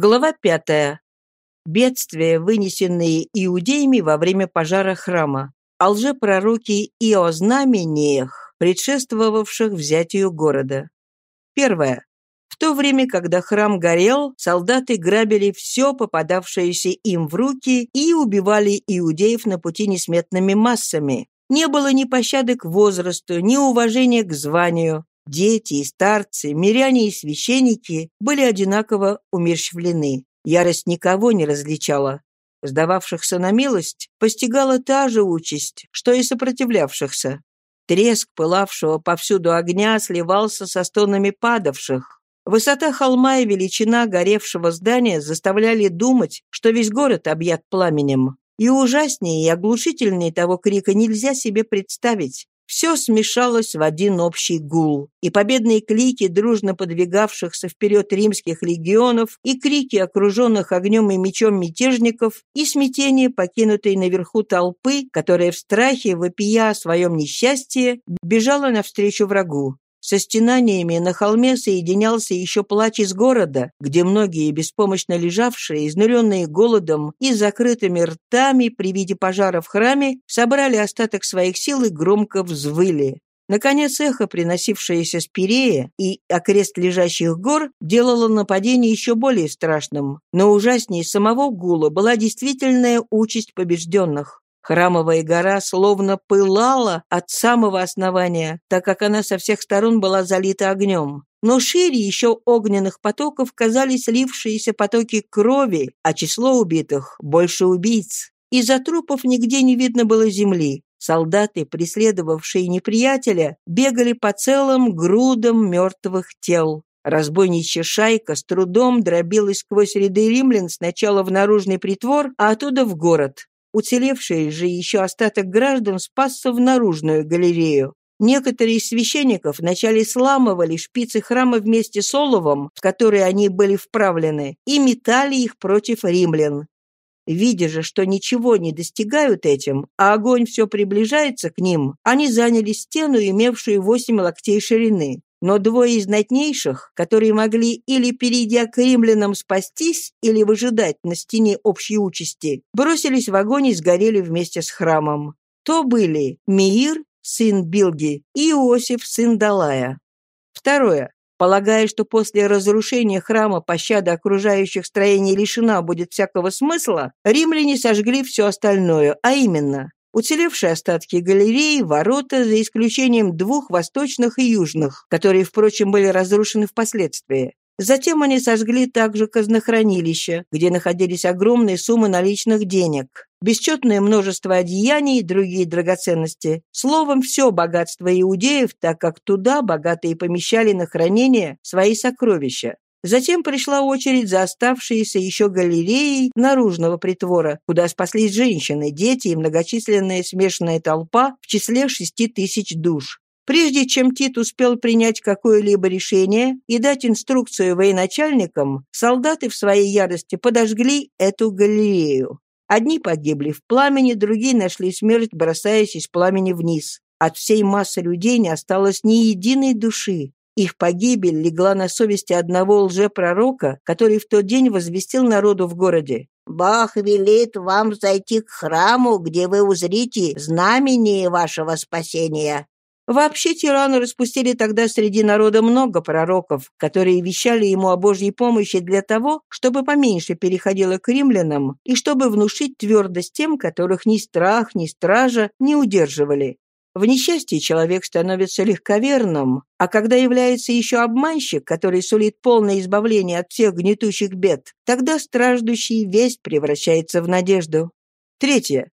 Глава пятая. Бедствия, вынесенные иудеями во время пожара храма. О лжепророке и о знамениях, предшествовавших взятию города. Первое. В то время, когда храм горел, солдаты грабили все, попадавшееся им в руки, и убивали иудеев на пути несметными массами. Не было ни пощады к возрасту, ни уважения к званию. Дети и старцы, миряне и священники были одинаково умерщвлены. Ярость никого не различала. Сдававшихся на милость постигала та же участь, что и сопротивлявшихся. Треск пылавшего повсюду огня сливался со стонами падавших. Высота холма и величина горевшего здания заставляли думать, что весь город объят пламенем. И ужаснее и оглушительнее того крика нельзя себе представить. Все смешалось в один общий гул, и победные клики дружно подвигавшихся вперед римских легионов, и крики окруженных огнем и мечом мятежников, и смятение покинутой наверху толпы, которая в страхе, вопия о своем несчастье, бежала навстречу врагу. Со стенаниями на холме соединялся еще плач из города, где многие беспомощно лежавшие, изнуренные голодом и закрытыми ртами при виде пожара в храме, собрали остаток своих сил и громко взвыли. Наконец, эхо, приносившееся с Пирея и окрест лежащих гор, делало нападение еще более страшным. Но ужаснее самого гула была действительная участь побежденных. Храмовая гора словно пылала от самого основания, так как она со всех сторон была залита огнем. Но шире еще огненных потоков казались лившиеся потоки крови, а число убитых — больше убийц. Из-за трупов нигде не видно было земли. Солдаты, преследовавшие неприятеля, бегали по целым грудам мертвых тел. Разбойничья шайка с трудом дробилась сквозь ряды римлян сначала в наружный притвор, а оттуда в город. Уцелевший же еще остаток граждан спасся в наружную галерею. Некоторые из священников вначале сламывали шпицы храма вместе с оловом, в который они были вправлены, и метали их против римлян. Видя же, что ничего не достигают этим, а огонь все приближается к ним, они заняли стену, имевшую восемь локтей ширины. Но двое из знатнейших, которые могли или, перейдя к римлянам, спастись, или выжидать на стене общей участи, бросились в огонь и сгорели вместе с храмом. То были Миир, сын Билги, и Иосиф, сын Далая. Второе. Полагая, что после разрушения храма пощада окружающих строений лишена будет всякого смысла, римляне сожгли все остальное, а именно Уцелевшие остатки галереи, ворота, за исключением двух восточных и южных, которые, впрочем, были разрушены впоследствии. Затем они сожгли также казнохранилище, где находились огромные суммы наличных денег, бесчетное множество одеяний и другие драгоценности. Словом, все богатство иудеев, так как туда богатые помещали на хранение свои сокровища. Затем пришла очередь за оставшиеся еще галереей наружного притвора, куда спаслись женщины, дети и многочисленная смешанная толпа в числе шести тысяч душ. Прежде чем Тит успел принять какое-либо решение и дать инструкцию военачальникам, солдаты в своей ярости подожгли эту галерею. Одни погибли в пламени, другие нашли смерть, бросаясь из пламени вниз. От всей массы людей не осталось ни единой души. Их погибель легла на совести одного лжепророка, который в тот день возвестил народу в городе. «Бог велит вам зайти к храму, где вы узрите знамение вашего спасения». Вообще тираны распустили тогда среди народа много пророков, которые вещали ему о Божьей помощи для того, чтобы поменьше переходило к римлянам и чтобы внушить твердость тем, которых ни страх, ни стража не удерживали. В несчастье человек становится легковерным, а когда является еще обманщик, который сулит полное избавление от всех гнетущих бед, тогда страждущий весь превращается в надежду. Третье.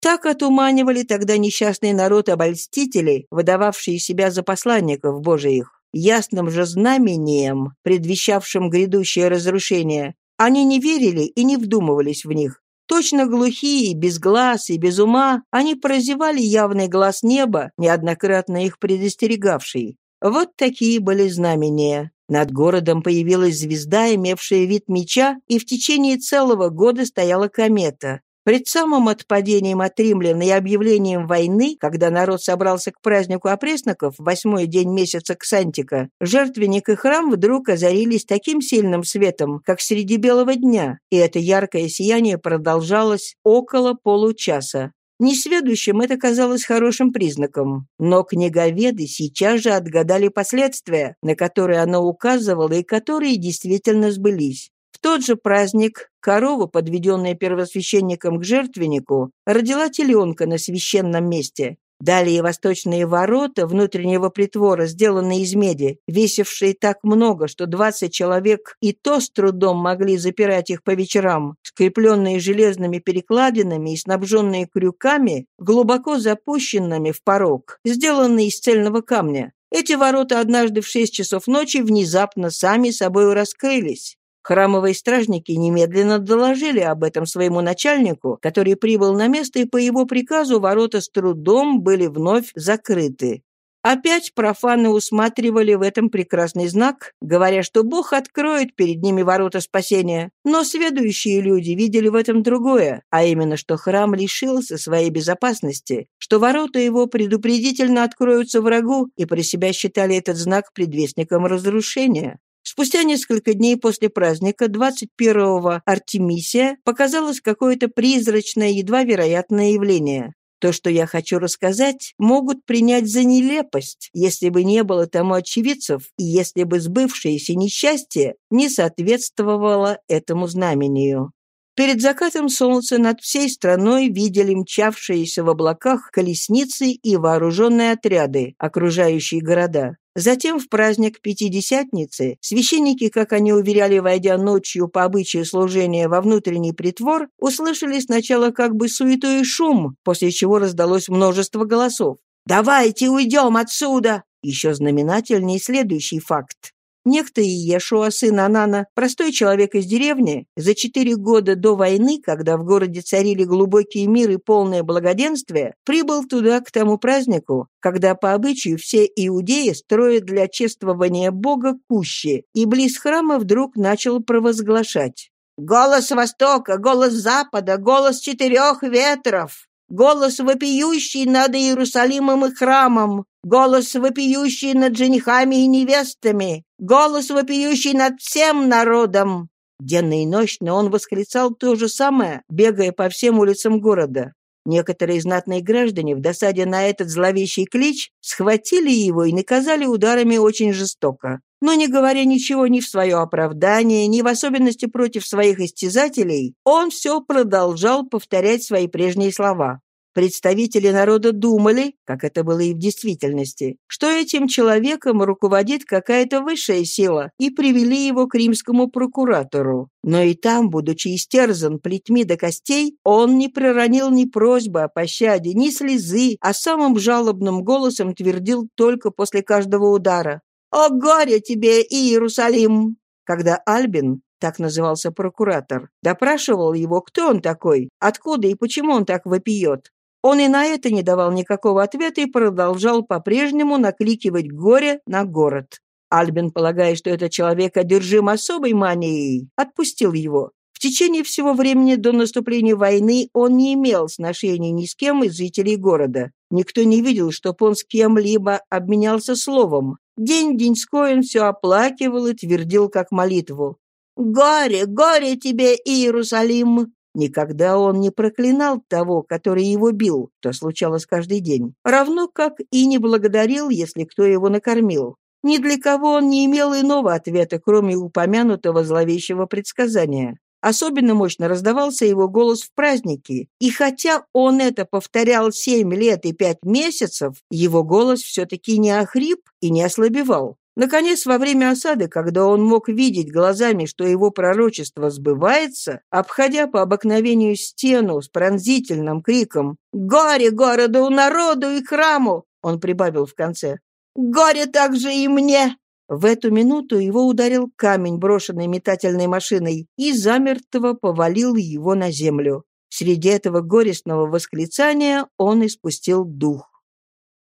Так отуманивали тогда несчастный народ обольстителей, выдававшие себя за посланников Божиих. Ясным же знамением, предвещавшим грядущее разрушение, они не верили и не вдумывались в них. Точно глухие, без глаз и без ума, они прозевали явный глаз неба, неоднократно их предостерегавший. Вот такие были знамения. Над городом появилась звезда, имевшая вид меча, и в течение целого года стояла комета. Пред самым отпадением от римлян и объявлением войны, когда народ собрался к празднику опресноков, восьмой день месяца Ксантика, жертвенник и храм вдруг озарились таким сильным светом, как среди белого дня, и это яркое сияние продолжалось около получаса. Несведущим это казалось хорошим признаком, но книговеды сейчас же отгадали последствия, на которые оно указывало и которые действительно сбылись тот же праздник корова, подведенная первосвященником к жертвеннику, родила теленка на священном месте. Далее восточные ворота внутреннего притвора, сделанные из меди, весившие так много, что двадцать человек и то с трудом могли запирать их по вечерам, скрепленные железными перекладинами и снабженные крюками, глубоко запущенными в порог, сделанные из цельного камня. Эти ворота однажды в шесть часов ночи внезапно сами собой раскрылись. Храмовые стражники немедленно доложили об этом своему начальнику, который прибыл на место, и по его приказу ворота с трудом были вновь закрыты. Опять профаны усматривали в этом прекрасный знак, говоря, что Бог откроет перед ними ворота спасения. Но следующие люди видели в этом другое, а именно, что храм лишился своей безопасности, что ворота его предупредительно откроются врагу, и про себя считали этот знак предвестником разрушения. Спустя несколько дней после праздника 21-го Артемисия показалось какое-то призрачное, едва вероятное явление. То, что я хочу рассказать, могут принять за нелепость, если бы не было тому очевидцев и если бы сбывшееся несчастье не соответствовало этому знамению. Перед закатом солнца над всей страной видели мчавшиеся в облаках колесницы и вооруженные отряды, окружающие города. Затем в праздник Пятидесятницы священники, как они уверяли, войдя ночью по обычаю служения во внутренний притвор, услышали сначала как бы суету и шум, после чего раздалось множество голосов. «Давайте уйдем отсюда!» Еще знаменательней следующий факт. Некто Иешуа, сын Анана, простой человек из деревни, за четыре года до войны, когда в городе царили глубокий мир и полное благоденствие, прибыл туда к тому празднику, когда по обычаю все иудеи строят для чествования Бога кущи, и близ храма вдруг начал провозглашать. «Голос Востока, голос Запада, голос четырех ветров! голос вопиющий над Иерусалимом и храмом, голос вопиющий над женихами и невестами, голос вопиющий над всем народом. Денно и ночно он восклицал то же самое, бегая по всем улицам города. Некоторые знатные граждане в досаде на этот зловещий клич схватили его и наказали ударами очень жестоко. Но не говоря ничего ни в свое оправдание, ни в особенности против своих истязателей, он все продолжал повторять свои прежние слова. Представители народа думали, как это было и в действительности, что этим человеком руководит какая-то высшая сила, и привели его к римскому прокуратору. Но и там, будучи истерзан плетьми до костей, он не проронил ни просьбы о пощаде, ни слезы, а самым жалобным голосом твердил только после каждого удара. «О горе тебе, Иерусалим!» Когда Альбин, так назывался прокуратор, допрашивал его, кто он такой, откуда и почему он так вопиет. Он и на это не давал никакого ответа и продолжал по-прежнему накликивать горе на город. Альбин, полагая, что этот человек одержим особой манией, отпустил его. В течение всего времени до наступления войны он не имел сношений ни с кем из жителей города. Никто не видел, чтобы он с кем-либо обменялся словом. День-деньской он все оплакивал и твердил как молитву. «Горе, горе тебе, Иерусалим! Никогда он не проклинал того, который его бил, то случалось каждый день, равно как и не благодарил, если кто его накормил. Ни для кого он не имел иного ответа, кроме упомянутого зловещего предсказания. Особенно мощно раздавался его голос в праздники, и хотя он это повторял семь лет и пять месяцев, его голос все-таки не охрип и не ослабевал. Наконец, во время осады, когда он мог видеть глазами, что его пророчество сбывается, обходя по обыкновению стену с пронзительным криком «Горе городу, народу и храму!» он прибавил в конце «Горе также и мне!» В эту минуту его ударил камень, брошенный метательной машиной, и замертво повалил его на землю. Среди этого горестного восклицания он испустил дух.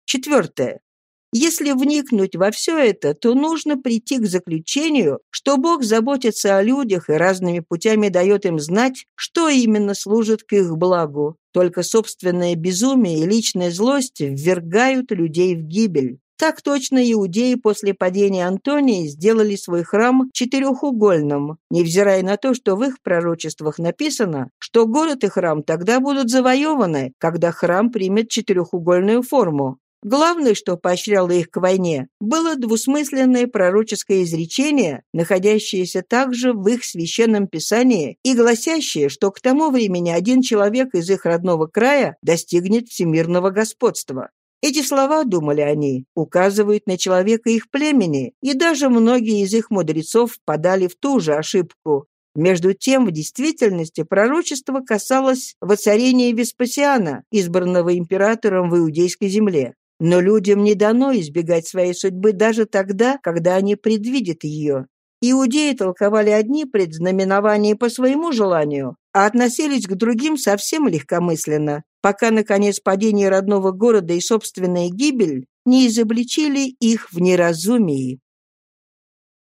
Четвертое. Если вникнуть во все это, то нужно прийти к заключению, что Бог заботится о людях и разными путями дает им знать, что именно служит к их благу. Только собственное безумие и личная злость ввергают людей в гибель. Так точно иудеи после падения Антонии сделали свой храм четырехугольным, невзирая на то, что в их пророчествах написано, что город и храм тогда будут завоеваны, когда храм примет четырехугольную форму. Главное, что поощряло их к войне, было двусмысленное пророческое изречение, находящееся также в их священном писании и гласящее, что к тому времени один человек из их родного края достигнет всемирного господства. Эти слова, думали они, указывают на человека их племени, и даже многие из их мудрецов подали в ту же ошибку. Между тем, в действительности пророчество касалось воцарения Веспасиана, избранного императором в Иудейской земле. Но людям не дано избегать своей судьбы даже тогда, когда они предвидят ее. Иудеи толковали одни предзнаменования по своему желанию, а относились к другим совсем легкомысленно, пока, наконец, падение родного города и собственная гибель не изобличили их в неразумии.